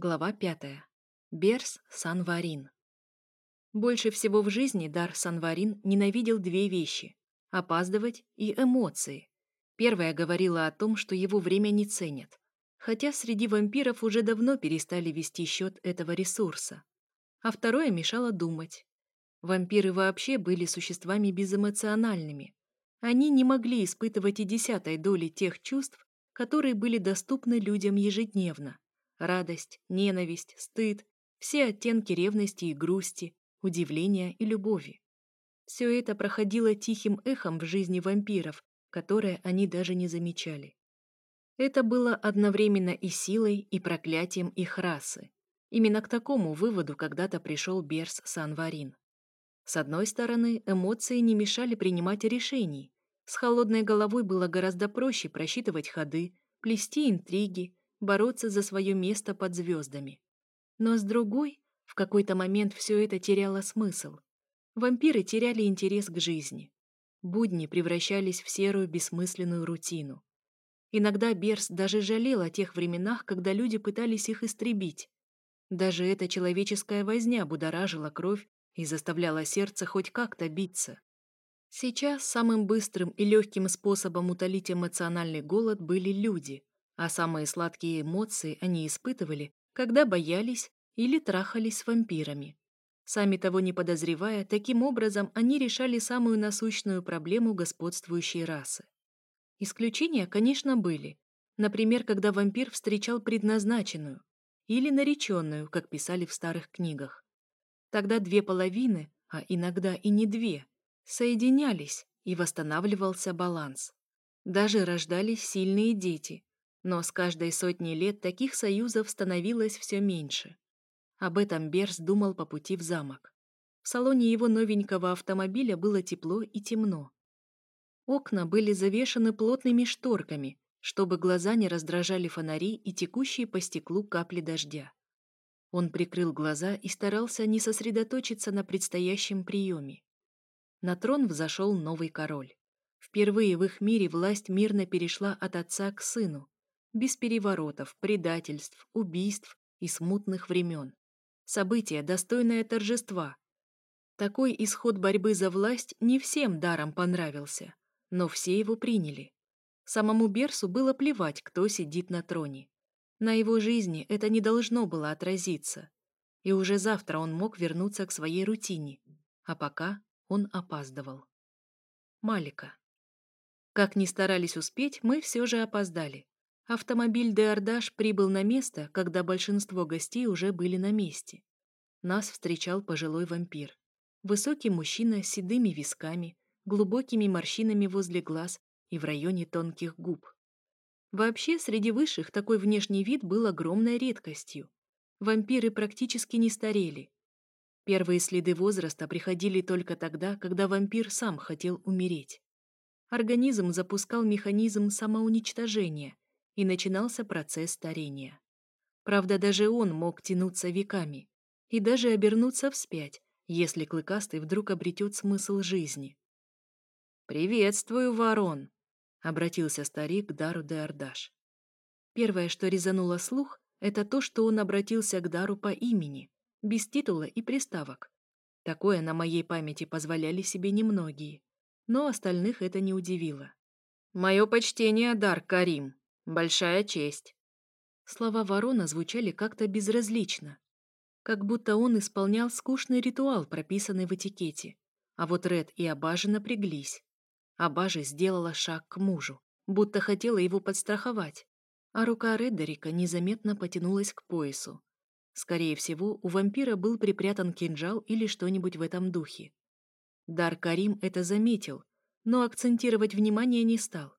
Глава пятая. Берс Санварин. Больше всего в жизни Дар Санварин ненавидел две вещи – опаздывать и эмоции. Первая говорила о том, что его время не ценят. Хотя среди вампиров уже давно перестали вести счет этого ресурса. А второе мешало думать. Вампиры вообще были существами безэмоциональными. Они не могли испытывать и десятой доли тех чувств, которые были доступны людям ежедневно радость, ненависть, стыд, все оттенки ревности и грусти, удивления и любови. Все это проходило тихим эхом в жизни вампиров, которое они даже не замечали. Это было одновременно и силой, и проклятием их расы. Именно к такому выводу когда-то пришел Берс Санварин. С одной стороны, эмоции не мешали принимать решений. С холодной головой было гораздо проще просчитывать ходы, плести интриги, бороться за свое место под звездами. Но с другой, в какой-то момент все это теряло смысл. Вампиры теряли интерес к жизни. Будни превращались в серую бессмысленную рутину. Иногда Берс даже жалел о тех временах, когда люди пытались их истребить. Даже эта человеческая возня будоражила кровь и заставляла сердце хоть как-то биться. Сейчас самым быстрым и легким способом утолить эмоциональный голод были люди, а самые сладкие эмоции они испытывали, когда боялись или трахались с вампирами. Сами того не подозревая, таким образом они решали самую насущную проблему господствующей расы. Исключения, конечно, были. Например, когда вампир встречал предназначенную или нареченную, как писали в старых книгах. Тогда две половины, а иногда и не две, соединялись, и восстанавливался баланс. Даже рождались сильные дети, но с каждой сотней лет таких союзов становилось все меньше. Об этом Берс думал по пути в замок. В салоне его новенького автомобиля было тепло и темно. Окна были завешаны плотными шторками, чтобы глаза не раздражали фонари и текущие по стеклу капли дождя. Он прикрыл глаза и старался не сосредоточиться на предстоящем приеме. На трон взошел новый король. Впервые в их мире власть мирно перешла от отца к сыну, без переворотов, предательств, убийств и смутных времен. Событие, достойное торжества. Такой исход борьбы за власть не всем даром понравился, но все его приняли. Самому Берсу было плевать, кто сидит на троне. На его жизни это не должно было отразиться. И уже завтра он мог вернуться к своей рутине, а пока он опаздывал. Малика. Как ни старались успеть, мы все же опоздали. Автомобиль Деордаш прибыл на место, когда большинство гостей уже были на месте. Нас встречал пожилой вампир. Высокий мужчина с седыми висками, глубокими морщинами возле глаз и в районе тонких губ. Вообще, среди высших такой внешний вид был огромной редкостью. Вампиры практически не старели. Первые следы возраста приходили только тогда, когда вампир сам хотел умереть. Организм запускал механизм самоуничтожения – и начинался процесс старения. Правда, даже он мог тянуться веками и даже обернуться вспять, если Клыкастый вдруг обретет смысл жизни. «Приветствую, ворон!» — обратился старик к Дару де Ардаш. Первое, что резануло слух, это то, что он обратился к Дару по имени, без титула и приставок. Такое на моей памяти позволяли себе немногие, но остальных это не удивило. «Мое почтение, Дар Карим!» Большая честь. Слова ворона звучали как-то безразлично, как будто он исполнял скучный ритуал, прописанный в этикете. А вот Ред и Абажи напряглись. Абажи сделала шаг к мужу, будто хотела его подстраховать, а рука Реддерика незаметно потянулась к поясу. Скорее всего, у вампира был припрятан кинжал или что-нибудь в этом духе. Дар Карим это заметил, но акцентировать внимание не стал.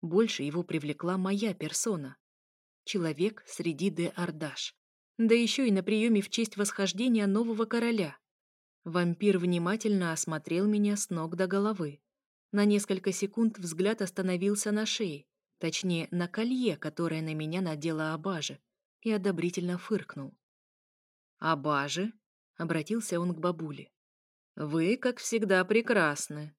Больше его привлекла моя персона. Человек среди де Ардаш. Да еще и на приеме в честь восхождения нового короля. Вампир внимательно осмотрел меня с ног до головы. На несколько секунд взгляд остановился на шее, точнее, на колье, которое на меня надела Абажи, и одобрительно фыркнул. «Абажи?» — обратился он к бабуле. «Вы, как всегда, прекрасны».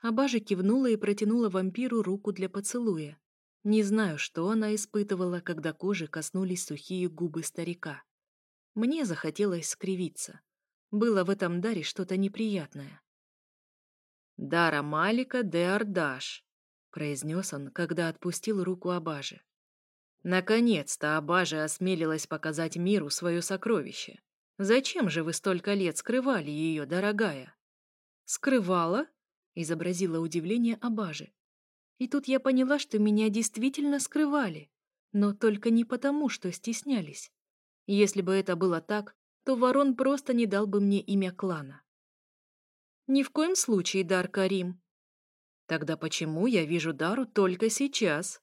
Абажа кивнула и протянула вампиру руку для поцелуя. Не знаю, что она испытывала, когда кожи коснулись сухие губы старика. Мне захотелось скривиться. Было в этом даре что-то неприятное. «Дара Малика де Ардаш», — произнес он, когда отпустил руку Абажи. «Наконец-то Абажа осмелилась показать миру свое сокровище. Зачем же вы столько лет скрывали ее, дорогая?» «Скрывала?» — изобразила удивление Абажи. И тут я поняла, что меня действительно скрывали, но только не потому, что стеснялись. Если бы это было так, то ворон просто не дал бы мне имя клана. Ни в коем случае, Дар Карим. Тогда почему я вижу Дару только сейчас?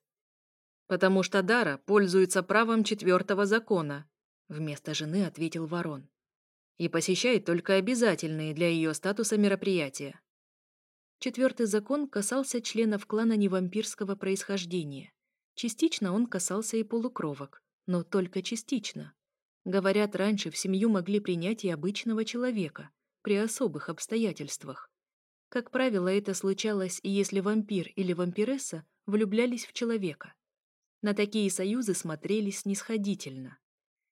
Потому что Дара пользуется правом четвертого закона, вместо жены ответил ворон. И посещает только обязательные для ее статуса мероприятия. Четвертый закон касался членов клана невампирского происхождения. Частично он касался и полукровок, но только частично. Говорят, раньше в семью могли принять и обычного человека, при особых обстоятельствах. Как правило, это случалось, если вампир или вампиресса влюблялись в человека. На такие союзы смотрелись снисходительно.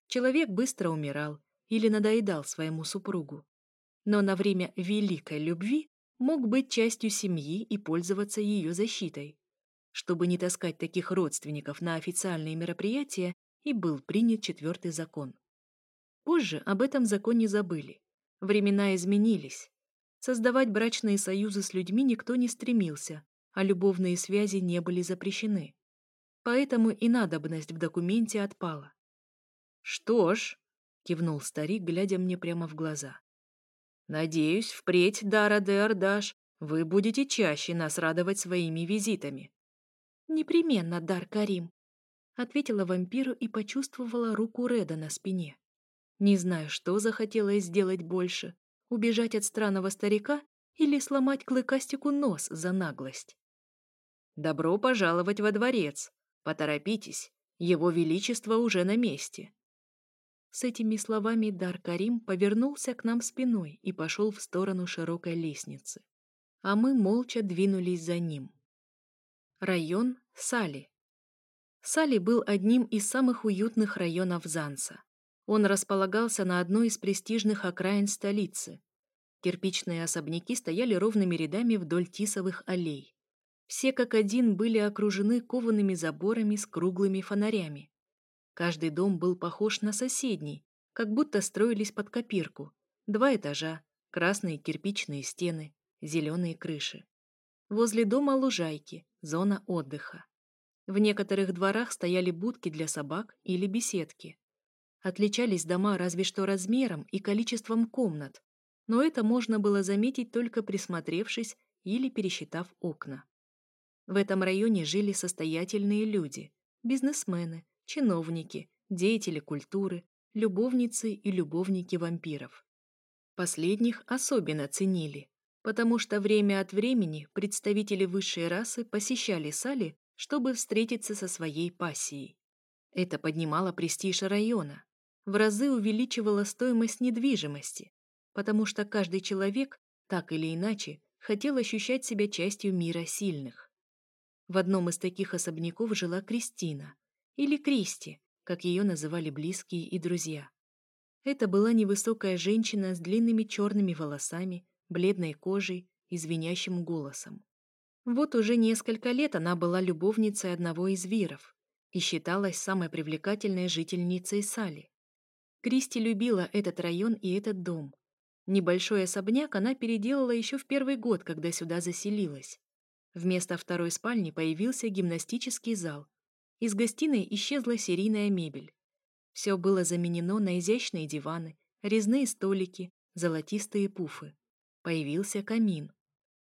Человек быстро умирал или надоедал своему супругу. Но на время великой любви мог быть частью семьи и пользоваться ее защитой. Чтобы не таскать таких родственников на официальные мероприятия, и был принят четвертый закон. Позже об этом законе забыли. Времена изменились. Создавать брачные союзы с людьми никто не стремился, а любовные связи не были запрещены. Поэтому и надобность в документе отпала. «Что ж», — кивнул старик, глядя мне прямо в глаза, Надеюсь, впредь, Дара де Ардаш, вы будете чаще нас радовать своими визитами. Непременно, Дар Карим, ответила вампиру и почувствовала руку Реда на спине. Не знаю, что захотелось сделать больше: убежать от странного старика или сломать клыкастику нос за наглость. Добро пожаловать во дворец. Поторопитесь, его величество уже на месте. С этими словами Дар Карим повернулся к нам спиной и пошел в сторону широкой лестницы. А мы молча двинулись за ним. Район Сали. Сали был одним из самых уютных районов Занса. Он располагался на одной из престижных окраин столицы. Кирпичные особняки стояли ровными рядами вдоль тисовых аллей. Все как один были окружены коваными заборами с круглыми фонарями. Каждый дом был похож на соседний, как будто строились под копирку. Два этажа, красные кирпичные стены, зеленые крыши. Возле дома лужайки, зона отдыха. В некоторых дворах стояли будки для собак или беседки. Отличались дома разве что размером и количеством комнат, но это можно было заметить только присмотревшись или пересчитав окна. В этом районе жили состоятельные люди, бизнесмены, чиновники, деятели культуры, любовницы и любовники вампиров. Последних особенно ценили, потому что время от времени представители высшей расы посещали Сали, чтобы встретиться со своей пассией. Это поднимало престиж района, в разы увеличивало стоимость недвижимости, потому что каждый человек, так или иначе, хотел ощущать себя частью мира сильных. В одном из таких особняков жила Кристина, или Кристи, как ее называли близкие и друзья. Это была невысокая женщина с длинными черными волосами, бледной кожей и звенящим голосом. Вот уже несколько лет она была любовницей одного из виров и считалась самой привлекательной жительницей Сали. Кристи любила этот район и этот дом. Небольшой особняк она переделала еще в первый год, когда сюда заселилась. Вместо второй спальни появился гимнастический зал, из гостиной исчезла серийная мебель. Все было заменено на изящные диваны, резные столики, золотистые пуфы. Появился камин.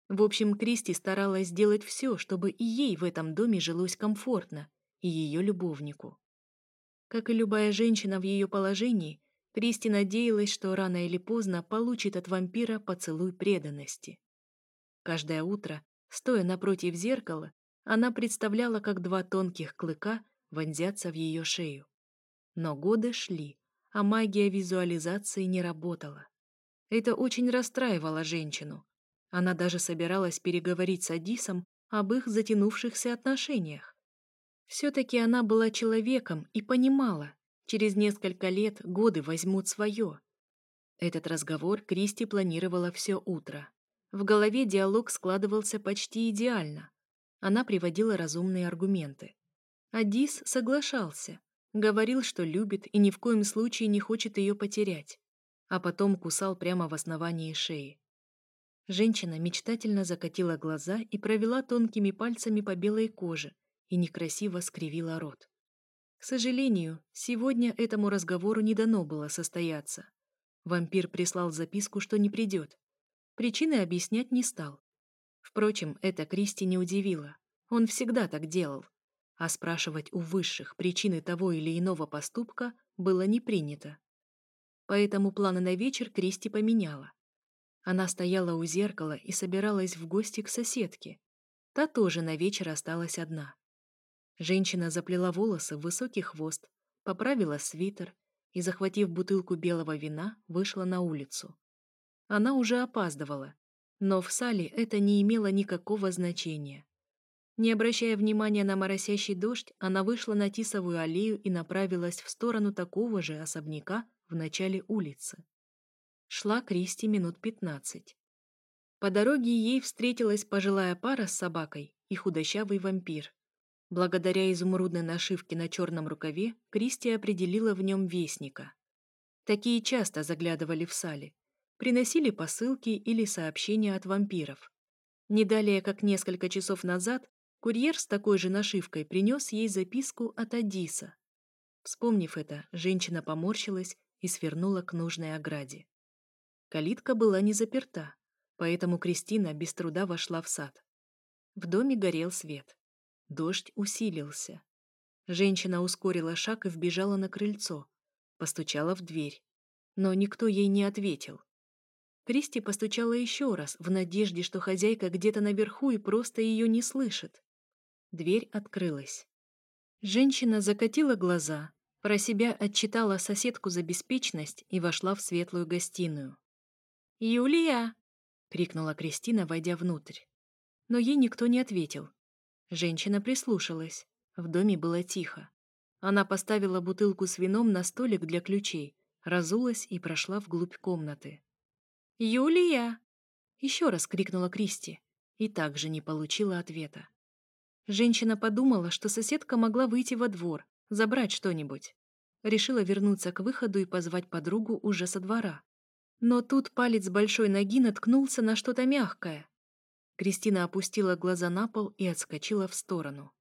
В общем, Кристи старалась сделать все, чтобы и ей в этом доме жилось комфортно, и ее любовнику. Как и любая женщина в ее положении, Кристи надеялась, что рано или поздно получит от вампира поцелуй преданности. Каждое утро, стоя напротив зеркала, она представляла, как два тонких клыка вонзятся в ее шею. Но годы шли, а магия визуализации не работала. Это очень расстраивало женщину. Она даже собиралась переговорить с Адисом об их затянувшихся отношениях. Все-таки она была человеком и понимала, через несколько лет годы возьмут свое. Этот разговор Кристи планировала все утро. В голове диалог складывался почти идеально. Она приводила разумные аргументы. Адис соглашался, говорил, что любит и ни в коем случае не хочет ее потерять, а потом кусал прямо в основании шеи. Женщина мечтательно закатила глаза и провела тонкими пальцами по белой коже и некрасиво скривила рот. К сожалению, сегодня этому разговору не дано было состояться. Вампир прислал записку, что не придет. Причины объяснять не стал. Впрочем, это Кристи не удивило. Он всегда так делал. А спрашивать у высших причины того или иного поступка было не принято. Поэтому планы на вечер Кристи поменяла. Она стояла у зеркала и собиралась в гости к соседке. Та тоже на вечер осталась одна. Женщина заплела волосы в высокий хвост, поправила свитер и, захватив бутылку белого вина, вышла на улицу. Она уже опаздывала, но в сале это не имело никакого значения. Не обращая внимания на моросящий дождь, она вышла на Тисовую аллею и направилась в сторону такого же особняка в начале улицы. Шла Кристи минут пятнадцать. По дороге ей встретилась пожилая пара с собакой и худощавый вампир. Благодаря изумрудной нашивке на черном рукаве Кристи определила в нем вестника. Такие часто заглядывали в сале, приносили посылки или сообщения от вампиров. Не далее, как несколько часов назад, курьер с такой же нашивкой принес ей записку от Адиса. Вспомнив это, женщина поморщилась и свернула к нужной ограде. Калитка была не заперта, поэтому Кристина без труда вошла в сад. В доме горел свет. Дождь усилился. Женщина ускорила шаг и вбежала на крыльцо. Постучала в дверь. Но никто ей не ответил. Кристи постучала еще раз, в надежде, что хозяйка где-то наверху и просто ее не слышит. Дверь открылась. Женщина закатила глаза, про себя отчитала соседку за беспечность и вошла в светлую гостиную. «Юлия!» — крикнула Кристина, войдя внутрь. Но ей никто не ответил. Женщина прислушалась. В доме было тихо. Она поставила бутылку с вином на столик для ключей, разулась и прошла вглубь комнаты. «Юлия!» — еще раз крикнула Кристи и также не получила ответа. Женщина подумала, что соседка могла выйти во двор, забрать что-нибудь. Решила вернуться к выходу и позвать подругу уже со двора. Но тут палец большой ноги наткнулся на что-то мягкое. Кристина опустила глаза на пол и отскочила в сторону.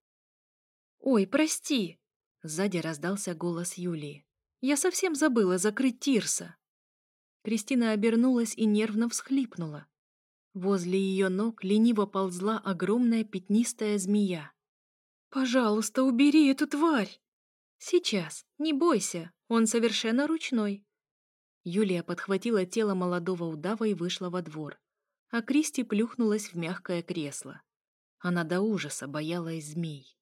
«Ой, прости!» — сзади раздался голос Юлии. «Я совсем забыла закрыть Тирса!» Кристина обернулась и нервно всхлипнула. Возле ее ног лениво ползла огромная пятнистая змея. «Пожалуйста, убери эту тварь!» «Сейчас, не бойся, он совершенно ручной». Юлия подхватила тело молодого удава и вышла во двор, а Кристи плюхнулась в мягкое кресло. Она до ужаса боялась змей.